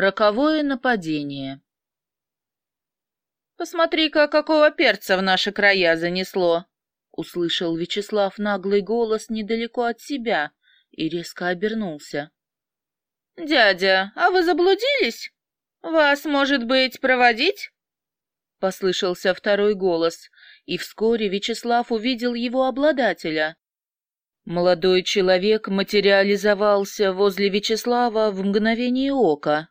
Роковое нападение. «Посмотри-ка, какого перца в наши края занесло!» — услышал Вячеслав наглый голос недалеко от себя и резко обернулся. «Дядя, а вы заблудились? Вас, может быть, проводить?» Послышался второй голос, и вскоре Вячеслав увидел его обладателя. Молодой человек материализовался возле Вячеслава в мгновение ока.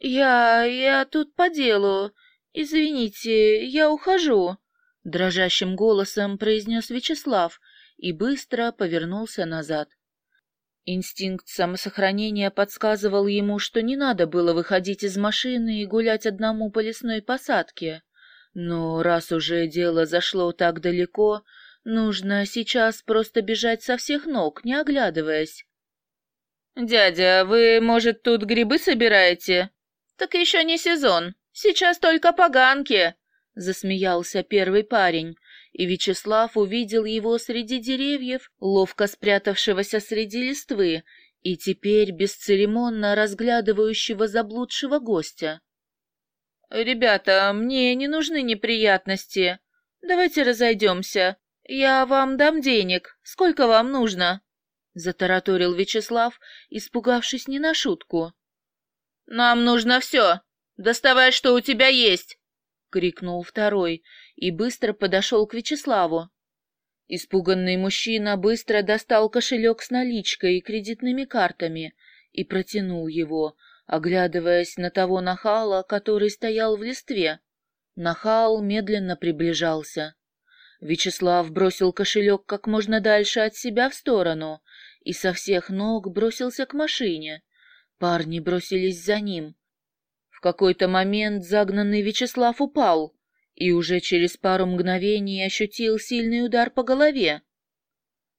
«Я... я тут по делу. Извините, я ухожу», — дрожащим голосом произнес Вячеслав и быстро повернулся назад. Инстинкт самосохранения подсказывал ему, что не надо было выходить из машины и гулять одному по лесной посадке. Но раз уже дело зашло так далеко, нужно сейчас просто бежать со всех ног, не оглядываясь. «Дядя, вы, может, тут грибы собираете?» «Так еще не сезон. Сейчас только поганки!» — засмеялся первый парень, и Вячеслав увидел его среди деревьев, ловко спрятавшегося среди листвы, и теперь бесцеремонно разглядывающего заблудшего гостя. «Ребята, мне не нужны неприятности. Давайте разойдемся. Я вам дам денег. Сколько вам нужно?» — затараторил Вячеслав, испугавшись не на шутку. «Нам нужно все! Доставай, что у тебя есть!» — крикнул второй и быстро подошел к Вячеславу. Испуганный мужчина быстро достал кошелек с наличкой и кредитными картами и протянул его, оглядываясь на того нахала, который стоял в листве. Нахал медленно приближался. Вячеслав бросил кошелек как можно дальше от себя в сторону и со всех ног бросился к машине. Парни бросились за ним. В какой-то момент загнанный Вячеслав упал и уже через пару мгновений ощутил сильный удар по голове.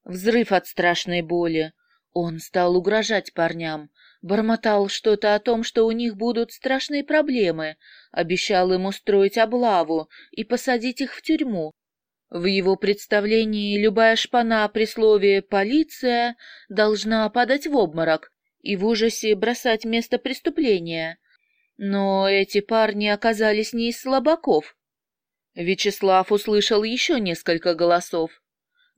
Взрыв от страшной боли. Он стал угрожать парням, бормотал что-то о том, что у них будут страшные проблемы, обещал им устроить облаву и посадить их в тюрьму. В его представлении любая шпана при слове «полиция» должна падать в обморок, и в ужасе бросать место преступления. Но эти парни оказались не из слабаков. Вячеслав услышал еще несколько голосов.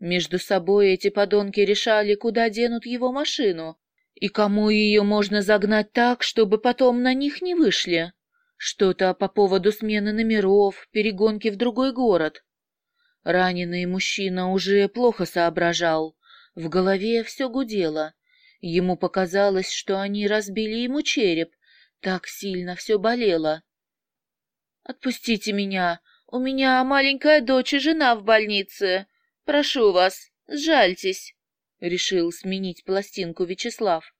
Между собой эти подонки решали, куда денут его машину, и кому ее можно загнать так, чтобы потом на них не вышли. Что-то по поводу смены номеров, перегонки в другой город. Раненый мужчина уже плохо соображал, в голове все гудело. Ему показалось, что они разбили ему череп. Так сильно все болело. «Отпустите меня. У меня маленькая дочь и жена в больнице. Прошу вас, сжальтесь», — решил сменить пластинку Вячеслав.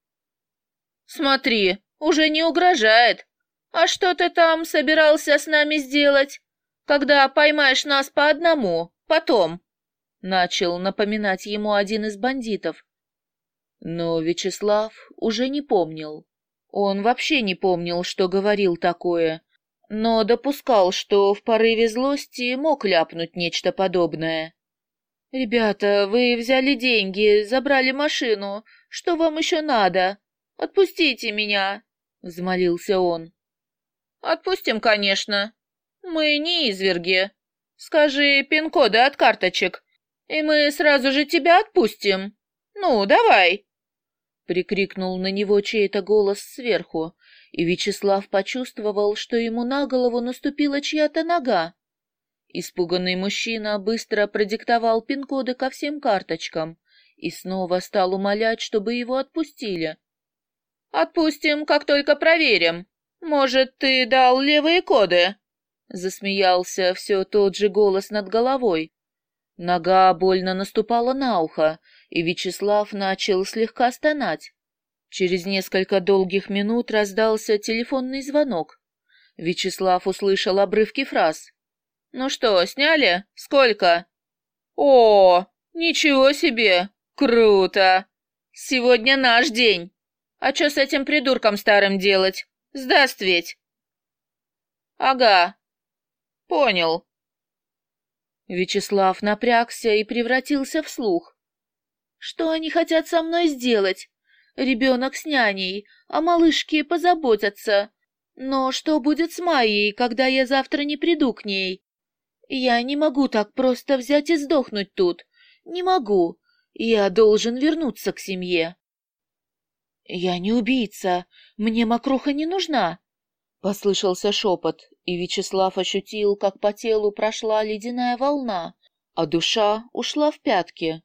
«Смотри, уже не угрожает. А что ты там собирался с нами сделать, когда поймаешь нас по одному, потом?» Начал напоминать ему один из бандитов. Но Вячеслав уже не помнил. Он вообще не помнил, что говорил такое, но допускал, что в порыве злости мог ляпнуть нечто подобное. «Ребята, вы взяли деньги, забрали машину. Что вам еще надо? Отпустите меня!» — взмолился он. «Отпустим, конечно. Мы не изверги. Скажи пин-коды от карточек, и мы сразу же тебя отпустим. Ну, давай!» Прикрикнул на него чей-то голос сверху, и Вячеслав почувствовал, что ему на голову наступила чья-то нога. Испуганный мужчина быстро продиктовал пин-коды ко всем карточкам и снова стал умолять, чтобы его отпустили. «Отпустим, как только проверим. Может, ты дал левые коды?» Засмеялся все тот же голос над головой. Нога больно наступала на ухо, и Вячеслав начал слегка стонать. Через несколько долгих минут раздался телефонный звонок. Вячеслав услышал обрывки фраз. «Ну что, сняли? Сколько?» «О, ничего себе! Круто! Сегодня наш день! А что с этим придурком старым делать? Сдаст ведь!» «Ага, понял». Вячеслав напрягся и превратился в слух. Что они хотят со мной сделать? Ребенок с няней, а малышки позаботятся. Но что будет с Майей, когда я завтра не приду к ней? Я не могу так просто взять и сдохнуть тут. Не могу. Я должен вернуться к семье. Я не убийца. Мне мокруха не нужна. Послышался шепот, и Вячеслав ощутил, как по телу прошла ледяная волна, а душа ушла в пятки.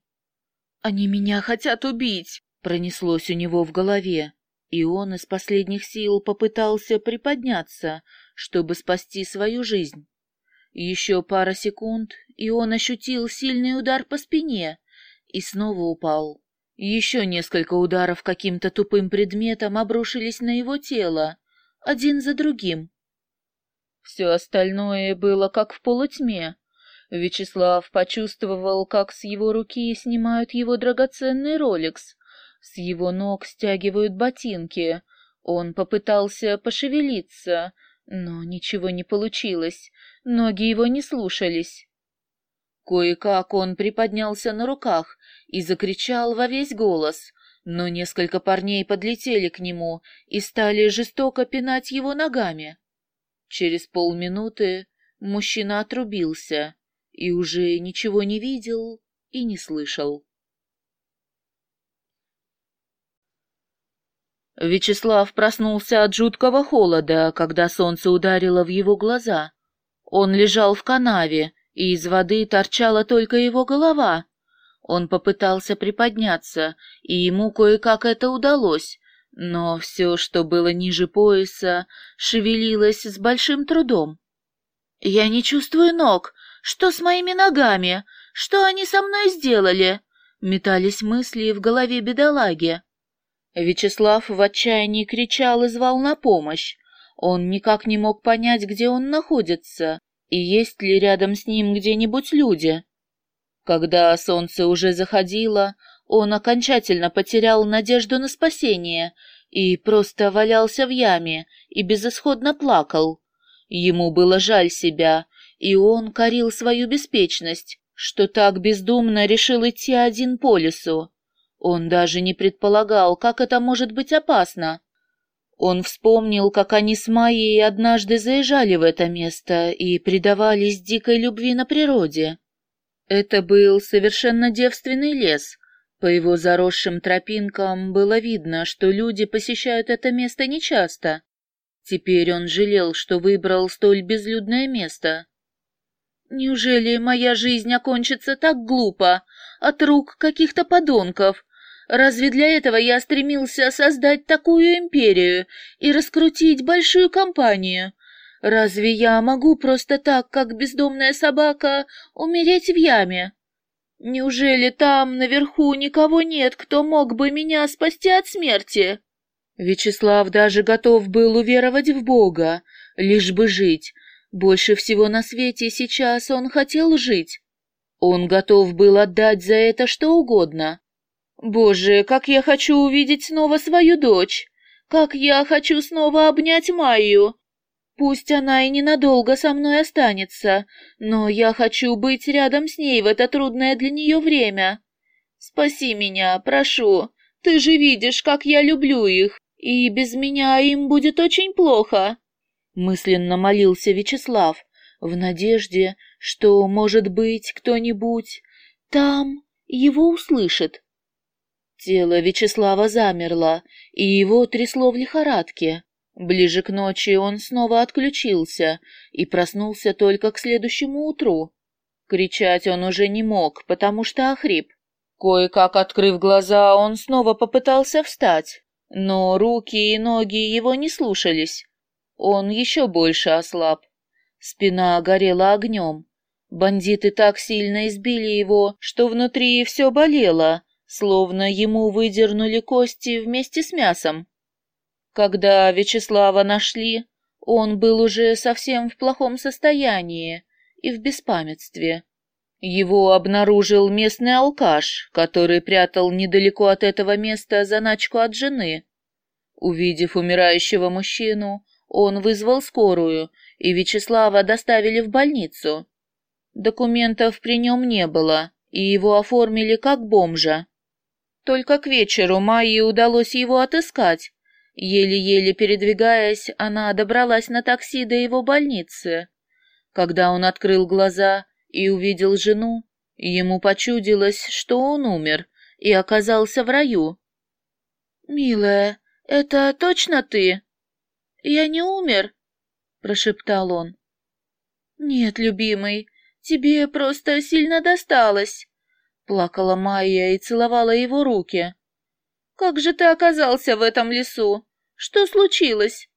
«Они меня хотят убить!» — пронеслось у него в голове, и он из последних сил попытался приподняться, чтобы спасти свою жизнь. Еще пара секунд, и он ощутил сильный удар по спине и снова упал. Еще несколько ударов каким-то тупым предметом обрушились на его тело, один за другим. Все остальное было как в полутьме. Вячеслав почувствовал, как с его руки снимают его драгоценный роликс, с его ног стягивают ботинки. Он попытался пошевелиться, но ничего не получилось, ноги его не слушались. Кое-как он приподнялся на руках и закричал во весь голос, но несколько парней подлетели к нему и стали жестоко пинать его ногами. Через полминуты мужчина отрубился и уже ничего не видел и не слышал. Вячеслав проснулся от жуткого холода, когда солнце ударило в его глаза. Он лежал в канаве, и из воды торчала только его голова. Он попытался приподняться, и ему кое-как это удалось, но все, что было ниже пояса, шевелилось с большим трудом. «Я не чувствую ног. Что с моими ногами? Что они со мной сделали?» Метались мысли в голове бедолаги. Вячеслав в отчаянии кричал и звал на помощь. Он никак не мог понять, где он находится, и есть ли рядом с ним где-нибудь люди. Когда солнце уже заходило, он окончательно потерял надежду на спасение и просто валялся в яме и безысходно плакал. Ему было жаль себя, и он корил свою беспечность, что так бездумно решил идти один по лесу. Он даже не предполагал, как это может быть опасно. Он вспомнил, как они с Майей однажды заезжали в это место и предавались дикой любви на природе. Это был совершенно девственный лес. По его заросшим тропинкам было видно, что люди посещают это место нечасто. Теперь он жалел, что выбрал столь безлюдное место. «Неужели моя жизнь окончится так глупо, от рук каких-то подонков?» Разве для этого я стремился создать такую империю и раскрутить большую компанию? Разве я могу просто так, как бездомная собака, умереть в яме? Неужели там, наверху, никого нет, кто мог бы меня спасти от смерти? Вячеслав даже готов был уверовать в Бога, лишь бы жить. Больше всего на свете сейчас он хотел жить. Он готов был отдать за это что угодно. Боже, как я хочу увидеть снова свою дочь! Как я хочу снова обнять Майю! Пусть она и ненадолго со мной останется, но я хочу быть рядом с ней в это трудное для нее время. Спаси меня, прошу. Ты же видишь, как я люблю их, и без меня им будет очень плохо. Мысленно молился Вячеслав, в надежде, что, может быть, кто-нибудь там его услышит. Тело Вячеслава замерло, и его трясло в лихорадке. Ближе к ночи он снова отключился и проснулся только к следующему утру. Кричать он уже не мог, потому что охрип. Кое-как открыв глаза, он снова попытался встать, но руки и ноги его не слушались. Он еще больше ослаб. Спина горела огнем. Бандиты так сильно избили его, что внутри все болело, словно ему выдернули кости вместе с мясом. Когда Вячеслава нашли, он был уже совсем в плохом состоянии и в беспамятстве. Его обнаружил местный алкаш, который прятал недалеко от этого места заначку от жены. Увидев умирающего мужчину, он вызвал скорую, и Вячеслава доставили в больницу. Документов при нем не было, и его оформили как бомжа. Только к вечеру Майе удалось его отыскать, Еле-еле передвигаясь, она добралась на такси до его больницы. Когда он открыл глаза и увидел жену, ему почудилось, что он умер и оказался в раю. «Милая, это точно ты? Я не умер?» — прошептал он. «Нет, любимый, тебе просто сильно досталось», — плакала Майя и целовала его руки. «Как же ты оказался в этом лесу? Что случилось?»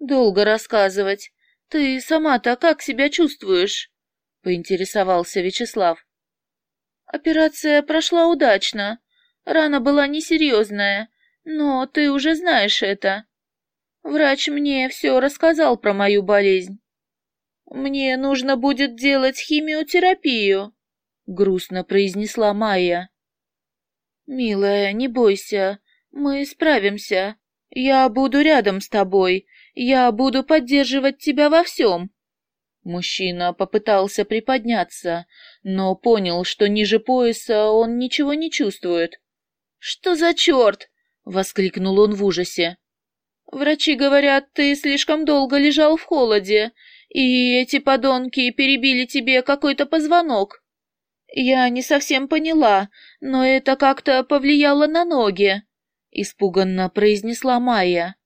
«Долго рассказывать. Ты сама-то как себя чувствуешь?» — поинтересовался Вячеслав. «Операция прошла удачно. Рана была несерьезная, но ты уже знаешь это. Врач мне все рассказал про мою болезнь. Мне нужно будет делать химиотерапию, грустно произнесла Майя. Милая, не бойся, мы справимся. Я буду рядом с тобой. Я буду поддерживать тебя во всем. Мужчина попытался приподняться, но понял, что ниже пояса он ничего не чувствует. «Что за черт?» — воскликнул он в ужасе. Врачи говорят, ты слишком долго лежал в холоде, и эти подонки перебили тебе какой-то позвонок. Я не совсем поняла, но это как-то повлияло на ноги, испуганно произнесла Майя.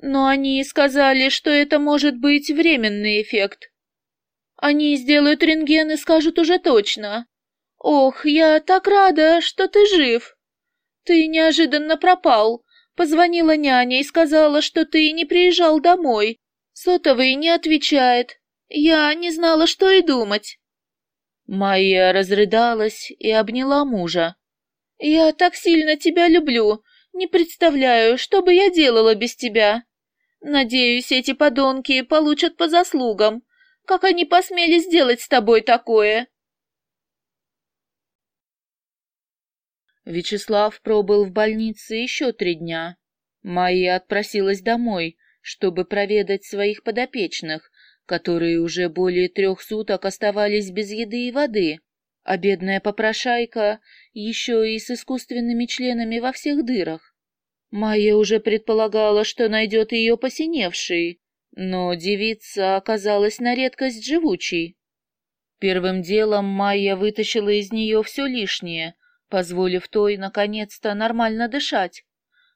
Но они сказали, что это может быть временный эффект. Они сделают рентген и скажут уже точно. Ох, я так рада, что ты жив. Ты неожиданно пропал, Позвонила няня и сказала, что ты не приезжал домой. Сотовый не отвечает. Я не знала, что и думать. Майя разрыдалась и обняла мужа. «Я так сильно тебя люблю. Не представляю, что бы я делала без тебя. Надеюсь, эти подонки получат по заслугам. Как они посмели сделать с тобой такое?» Вячеслав пробыл в больнице еще три дня. Майя отпросилась домой, чтобы проведать своих подопечных, которые уже более трех суток оставались без еды и воды, а бедная попрошайка еще и с искусственными членами во всех дырах. Майя уже предполагала, что найдет ее посиневшей, но девица оказалась на редкость живучей. Первым делом Майя вытащила из нее все лишнее, позволив той, наконец-то, нормально дышать.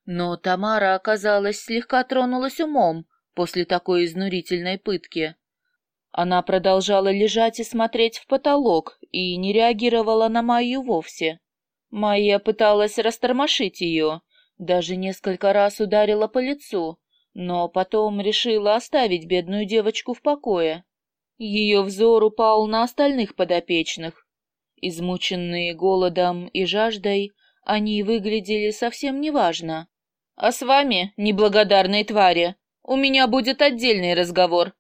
Но Тамара, оказалось, слегка тронулась умом после такой изнурительной пытки. Она продолжала лежать и смотреть в потолок и не реагировала на Майю вовсе. Майя пыталась растормошить ее, даже несколько раз ударила по лицу, но потом решила оставить бедную девочку в покое. Ее взор упал на остальных подопечных, Измученные голодом и жаждой, они выглядели совсем неважно. «А с вами, неблагодарные твари, у меня будет отдельный разговор»,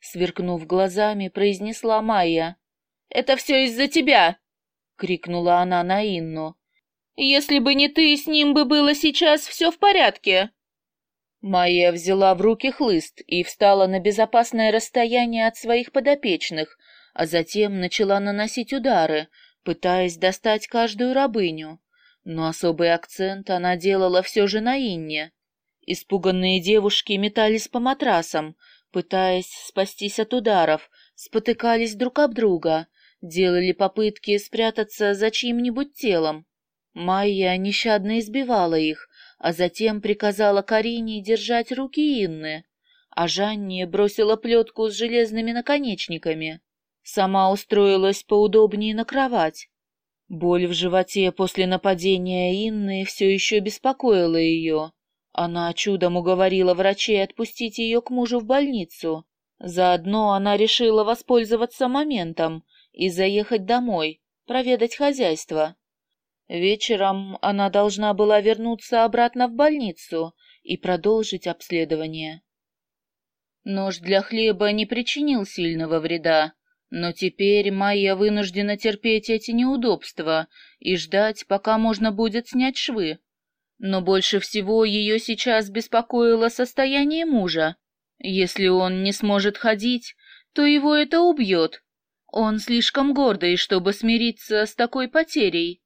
сверкнув глазами, произнесла Майя. «Это все из-за тебя!» — крикнула она на Инну. «Если бы не ты, с ним бы было сейчас все в порядке!» Майя взяла в руки хлыст и встала на безопасное расстояние от своих подопечных, а затем начала наносить удары, пытаясь достать каждую рабыню. Но особый акцент она делала все же на Инне. Испуганные девушки метались по матрасам, пытаясь спастись от ударов, спотыкались друг об друга, делали попытки спрятаться за чьим-нибудь телом. Майя нещадно избивала их, а затем приказала Карине держать руки Инны, а Жанне бросила плетку с железными наконечниками. Сама устроилась поудобнее на кровать. Боль в животе после нападения Инны все еще беспокоила ее. Она чудом уговорила врачей отпустить ее к мужу в больницу. Заодно она решила воспользоваться моментом и заехать домой, проведать хозяйство. Вечером она должна была вернуться обратно в больницу и продолжить обследование. Нож для хлеба не причинил сильного вреда, но теперь Майя вынуждена терпеть эти неудобства и ждать, пока можно будет снять швы. Но больше всего ее сейчас беспокоило состояние мужа. Если он не сможет ходить, то его это убьет. Он слишком гордый, чтобы смириться с такой потерей.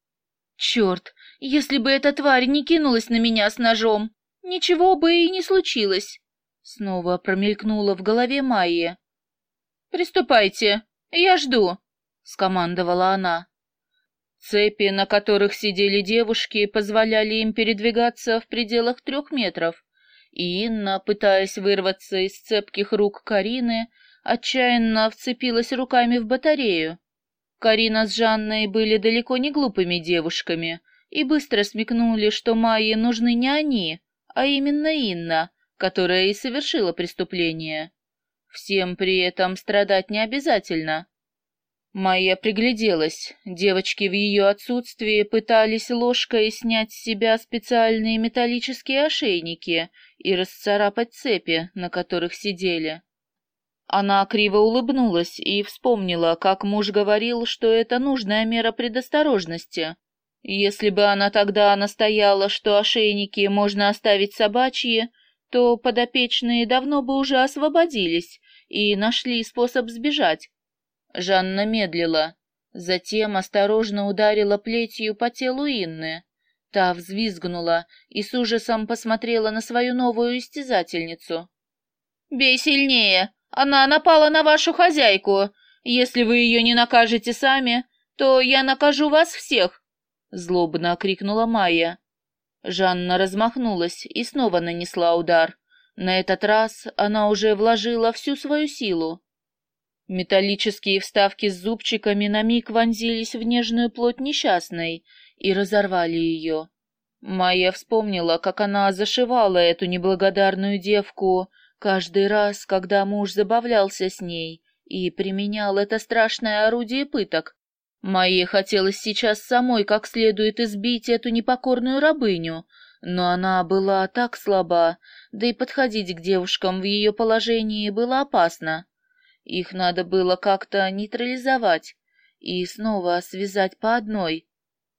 Черт, если бы эта тварь не кинулась на меня с ножом, ничего бы и не случилось. Снова промелькнуло в голове Майи. «Приступайте, я жду», — скомандовала она. Цепи, на которых сидели девушки, позволяли им передвигаться в пределах трех метров, и Инна, пытаясь вырваться из цепких рук Карины, отчаянно вцепилась руками в батарею. Карина с Жанной были далеко не глупыми девушками и быстро смекнули, что Майе нужны не они, а именно Инна, которая и совершила преступление. Всем при этом страдать не обязательно. Майя пригляделась. Девочки в ее отсутствии пытались ложкой снять с себя специальные металлические ошейники и расцарапать цепи, на которых сидели. Она криво улыбнулась и вспомнила, как муж говорил, что это нужная мера предосторожности. Если бы она тогда настояла, что ошейники можно оставить собачьи, то подопечные давно бы уже освободились и нашли способ сбежать. Жанна медлила, затем осторожно ударила плетью по телу Инны. Та взвизгнула и с ужасом посмотрела на свою новую истязательницу. «Бей сильнее! Она напала на вашу хозяйку! Если вы ее не накажете сами, то я накажу вас всех!» Злобно крикнула Майя. Жанна размахнулась и снова нанесла удар. На этот раз она уже вложила всю свою силу. Металлические вставки с зубчиками на миг вонзились в нежную плоть несчастной и разорвали ее. Майя вспомнила, как она зашивала эту неблагодарную девку каждый раз, когда муж забавлялся с ней и применял это страшное орудие пыток. Майе хотелось сейчас самой как следует избить эту непокорную рабыню, но она была так слаба, да и подходить к девушкам в ее положении было опасно. Их надо было как-то нейтрализовать и снова связать по одной.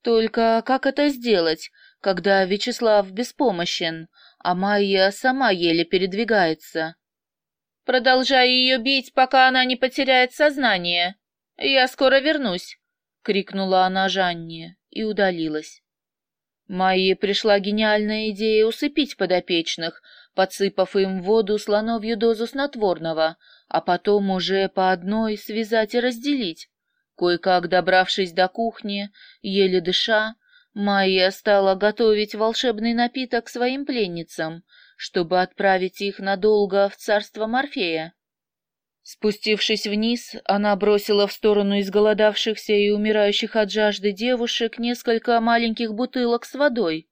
Только как это сделать, когда Вячеслав беспомощен, а Майя сама еле передвигается? «Продолжай ее бить, пока она не потеряет сознание. Я скоро вернусь», — крикнула она Жанне и удалилась. Майе пришла гениальная идея усыпить подопечных, подсыпав им в воду слоновью дозу снотворного — а потом уже по одной связать и разделить. Кое-как добравшись до кухни, еле дыша, Майя стала готовить волшебный напиток своим пленницам, чтобы отправить их надолго в царство Морфея. Спустившись вниз, она бросила в сторону изголодавшихся и умирающих от жажды девушек несколько маленьких бутылок с водой.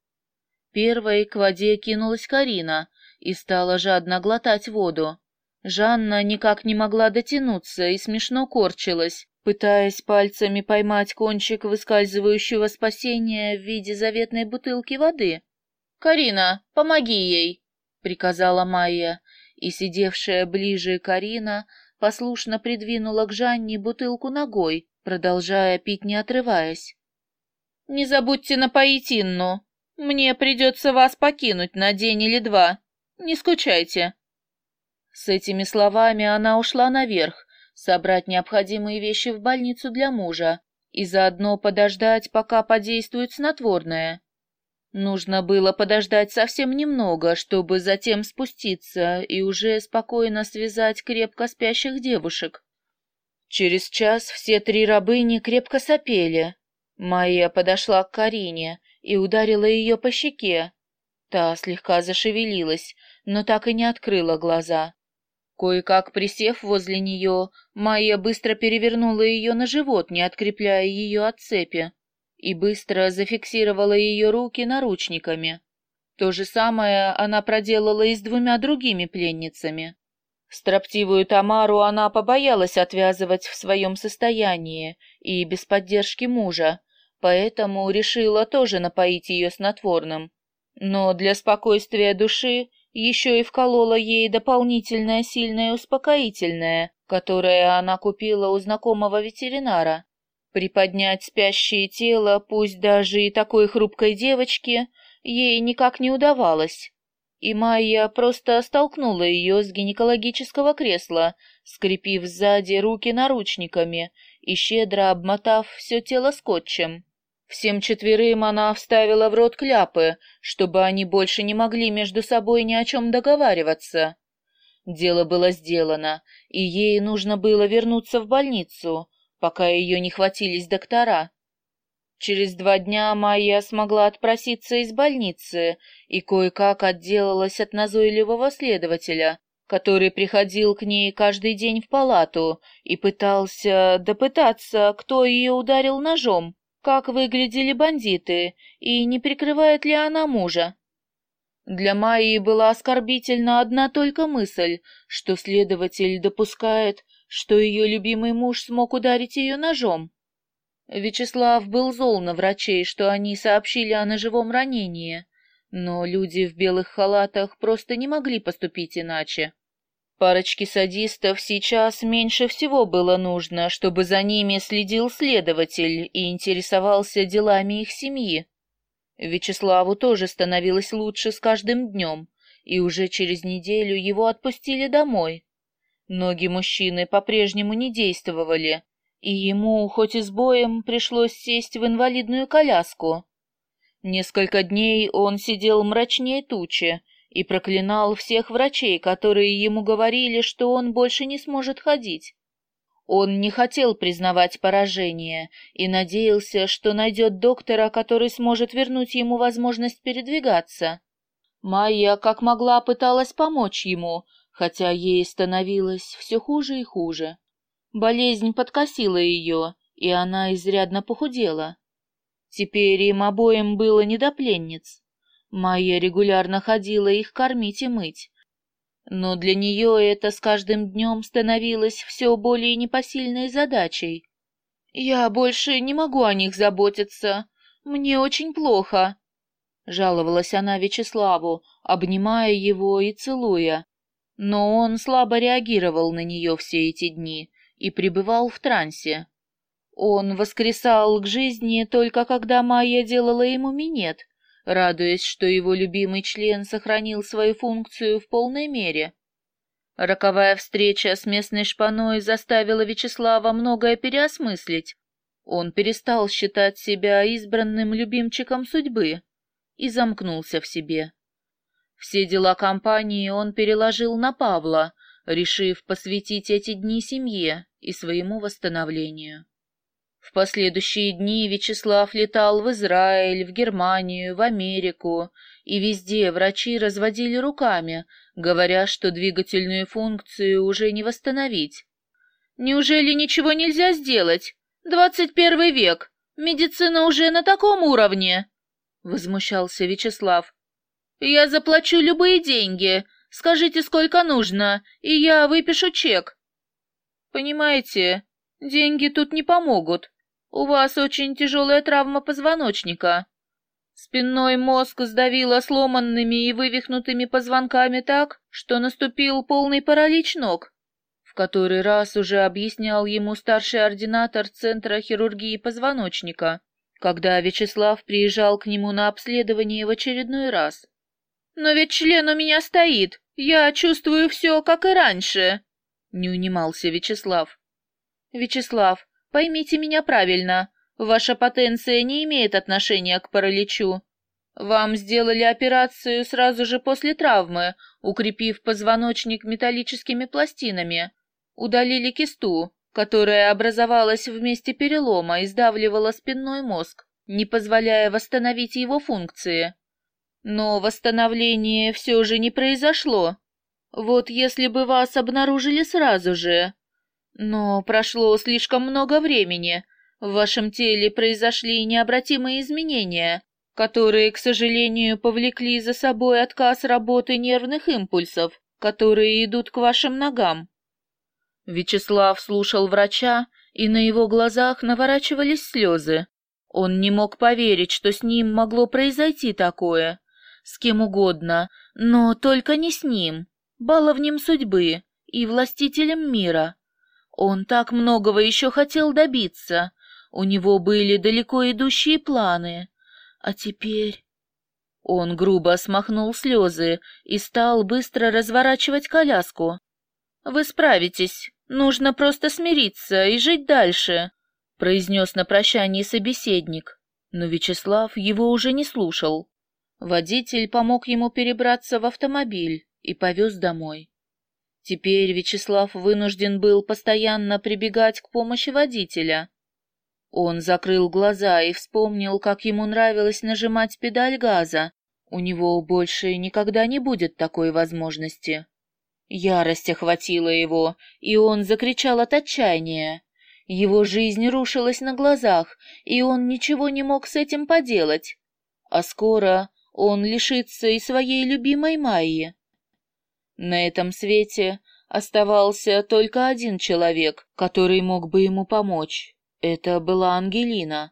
Первой к воде кинулась Карина и стала жадно глотать воду. Жанна никак не могла дотянуться и смешно корчилась, пытаясь пальцами поймать кончик выскальзывающего спасения в виде заветной бутылки воды. «Карина, помоги ей!» — приказала Майя, и сидевшая ближе Карина послушно придвинула к Жанне бутылку ногой, продолжая пить не отрываясь. «Не забудьте напоить Инну. Мне придется вас покинуть на день или два. Не скучайте!» С этими словами она ушла наверх, собрать необходимые вещи в больницу для мужа и заодно подождать, пока подействует снотворное. Нужно было подождать совсем немного, чтобы затем спуститься и уже спокойно связать крепко спящих девушек. Через час все три рабыни крепко сопели. Майя подошла к Карине и ударила ее по щеке. Та слегка зашевелилась, но так и не открыла глаза. Кое-как присев возле нее, Майя быстро перевернула ее на живот, не открепляя ее от цепи, и быстро зафиксировала ее руки наручниками. То же самое она проделала и с двумя другими пленницами. Строптивую Тамару она побоялась отвязывать в своем состоянии и без поддержки мужа, поэтому решила тоже напоить ее снотворным. Но для спокойствия души еще и вколола ей дополнительное сильное успокоительное, которое она купила у знакомого ветеринара. Приподнять спящее тело, пусть даже и такой хрупкой девочки, ей никак не удавалось. И Майя просто столкнула ее с гинекологического кресла, скрепив сзади руки наручниками и щедро обмотав все тело скотчем. Всем четверым она вставила в рот кляпы, чтобы они больше не могли между собой ни о чем договариваться. Дело было сделано, и ей нужно было вернуться в больницу, пока ее не хватились доктора. Через два дня Майя смогла отпроситься из больницы и кое-как отделалась от назойливого следователя, который приходил к ней каждый день в палату и пытался допытаться, кто ее ударил ножом как выглядели бандиты и не прикрывает ли она мужа. Для Майи была оскорбительна одна только мысль, что следователь допускает, что ее любимый муж смог ударить ее ножом. Вячеслав был зол на врачей, что они сообщили о ножевом ранении, но люди в белых халатах просто не могли поступить иначе. Парочке садистов сейчас меньше всего было нужно, чтобы за ними следил следователь и интересовался делами их семьи. Вячеславу тоже становилось лучше с каждым днем, и уже через неделю его отпустили домой. Ноги мужчины по-прежнему не действовали, и ему, хоть и с боем, пришлось сесть в инвалидную коляску. Несколько дней он сидел мрачнее тучи, и проклинал всех врачей, которые ему говорили, что он больше не сможет ходить. Он не хотел признавать поражение и надеялся, что найдет доктора, который сможет вернуть ему возможность передвигаться. Майя как могла пыталась помочь ему, хотя ей становилось все хуже и хуже. Болезнь подкосила ее, и она изрядно похудела. Теперь им обоим было не до пленниц. Майя регулярно ходила их кормить и мыть. Но для нее это с каждым днем становилось все более непосильной задачей. «Я больше не могу о них заботиться. Мне очень плохо», — жаловалась она Вячеславу, обнимая его и целуя. Но он слабо реагировал на нее все эти дни и пребывал в трансе. Он воскресал к жизни только когда Майя делала ему минет, радуясь, что его любимый член сохранил свою функцию в полной мере. Роковая встреча с местной шпаной заставила Вячеслава многое переосмыслить. Он перестал считать себя избранным любимчиком судьбы и замкнулся в себе. Все дела компании он переложил на Павла, решив посвятить эти дни семье и своему восстановлению. В последующие дни Вячеслав летал в Израиль, в Германию, в Америку, и везде врачи разводили руками, говоря, что двигательную функцию уже не восстановить. «Неужели ничего нельзя сделать? Двадцать первый век! Медицина уже на таком уровне!» — возмущался Вячеслав. «Я заплачу любые деньги. Скажите, сколько нужно, и я выпишу чек». «Понимаете, деньги тут не помогут. У вас очень тяжелая травма позвоночника. Спинной мозг сдавило сломанными и вывихнутыми позвонками так, что наступил полный паралич ног. В который раз уже объяснял ему старший ординатор Центра хирургии позвоночника, когда Вячеслав приезжал к нему на обследование в очередной раз. «Но ведь член у меня стоит, я чувствую все, как и раньше», — не унимался Вячеслав. «Вячеслав, Поймите меня правильно, ваша потенция не имеет отношения к параличу. Вам сделали операцию сразу же после травмы, укрепив позвоночник металлическими пластинами. Удалили кисту, которая образовалась в месте перелома и сдавливала спинной мозг, не позволяя восстановить его функции. Но восстановление все же не произошло. Вот если бы вас обнаружили сразу же, но прошло слишком много времени. В вашем теле произошли необратимые изменения, которые, к сожалению, повлекли за собой отказ работы нервных импульсов, которые идут к вашим ногам. Вячеслав слушал врача, и на его глазах наворачивались слезы. Он не мог поверить, что с ним могло произойти такое. С кем угодно, но только не с ним, баловнем судьбы и властителем мира. Он так многого еще хотел добиться. У него были далеко идущие планы. А теперь... Он грубо смахнул слезы и стал быстро разворачивать коляску. «Вы справитесь. Нужно просто смириться и жить дальше», — произнес на прощании собеседник. Но Вячеслав его уже не слушал. Водитель помог ему перебраться в автомобиль и повез домой. Теперь Вячеслав вынужден был постоянно прибегать к помощи водителя. Он закрыл глаза и вспомнил, как ему нравилось нажимать педаль газа. У него больше никогда не будет такой возможности. Ярость охватила его, и он закричал от отчаяния. Его жизнь рушилась на глазах, и он ничего не мог с этим поделать. А скоро он лишится и своей любимой Майи. На этом свете оставался только один человек, который мог бы ему помочь. Это была Ангелина.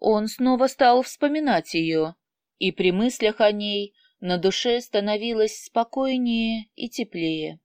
Он снова стал вспоминать ее, и при мыслях о ней на душе становилось спокойнее и теплее.